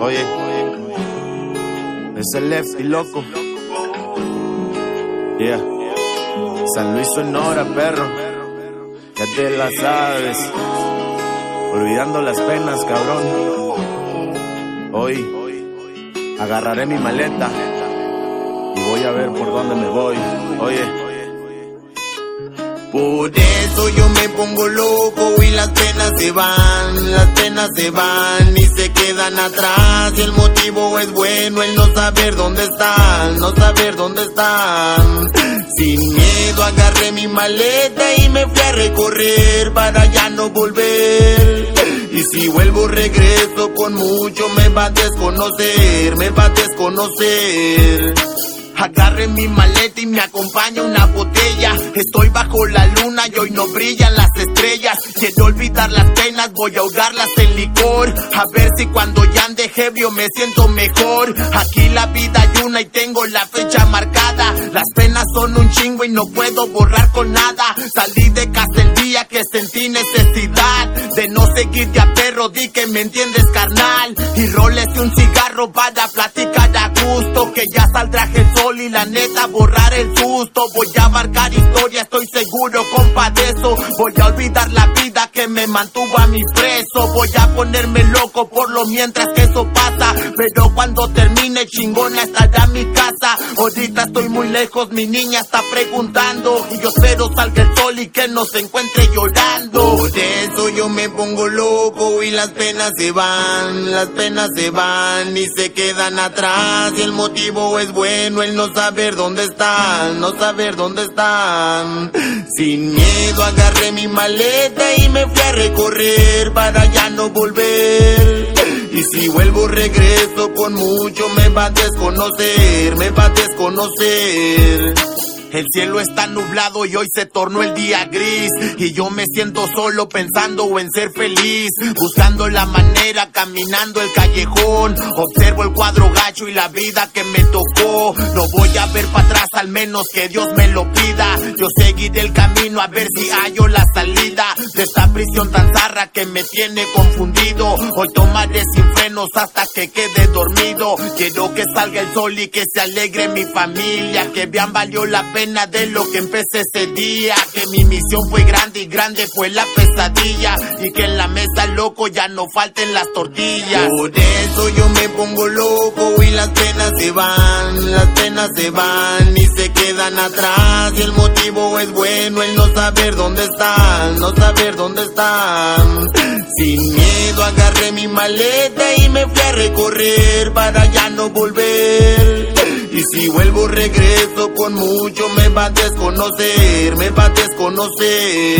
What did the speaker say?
Oye, es el lefty loco. Yeah. San Luis Sonora, perro. Ya te la sabes. Olvidando las penas, cabrón. Hoy agarraré mi maleta y voy a ver por dónde me voy. Oye. Por eso yo me pongo loco y las penas se van, las penas se van y se quedan atrás. Y el motivo es bueno, el no saber dónde están, no saber dónde están. Sin miedo agarré mi maleta y me fui a recorrer para ya no volver. Y si vuelvo regreso con mucho me va a desconocer, me va a desconocer. Agarre mi maleta y me acompaña una botella. Estoy bajo la luna y hoy no brillan las estrellas. Quiero olvidar las penas, voy a ahogarlas en licor. A ver si cuando ya ande ebrio me siento mejor. Aquí la vida hay una y tengo la fecha marcada. Las penas son un chingo y no puedo borrar con nada. Salí de casa el día que sentí necesidad de no seguir a perro. Di que me entiendes, carnal. Y rólese un cigarro para platicar gusto. Que ya saldrá el sol y la neta borrar el susto. Voy a marcar historia, estoy seguro, compa de eso. Voy a olvidar la vida que me mantuvo a mi preso. Voy a ponerme loco por lo mientras que eso pasa. Pero cuando termine chingona estará mi casa. Ahorita estoy muy lejos, mi niña está preguntando. Y yo espero salga el sol y que no se encuentre llorando. Me pongo loco y las penas se van, las penas se van y se quedan atrás. Y el motivo es bueno, el no saber dónde están, no saber dónde están. Sin miedo agarré mi maleta y me fui a recorrer para ya no volver. Y si vuelvo regreso con mucho me va a desconocer, me va a desconocer. El cielo está nublado y hoy se tornó el día gris. Y yo me siento solo pensando en ser feliz. Buscando la manera, caminando el callejón. Observo el cuadro gacho y la vida que me tocó. No voy a ver para atrás, al menos que Dios me lo pida. Yo seguiré el camino a ver si hallo la salida de esta prisión tan zarra que me tiene confundido. Hoy tomaré sin frenos hasta que quede dormido. Quiero que salga el sol y que se alegre mi familia. Que vean valió la pena de lo que empecé ese día. Que mi misión fue grande y grande fue la pesadilla. Y que en la mesa, loco, ya no falten las tortillas. Por eso yo me pongo loco y las penas se van, las penas se van y se quedan atrás. Y el motivo es bueno, el no saber dónde están, no saber dónde están. Sin miedo agarré mi maleta y me fui a recorrer para ya no volver. Si vuelvo regreso con mucho me va a desconocer, me va a desconocer.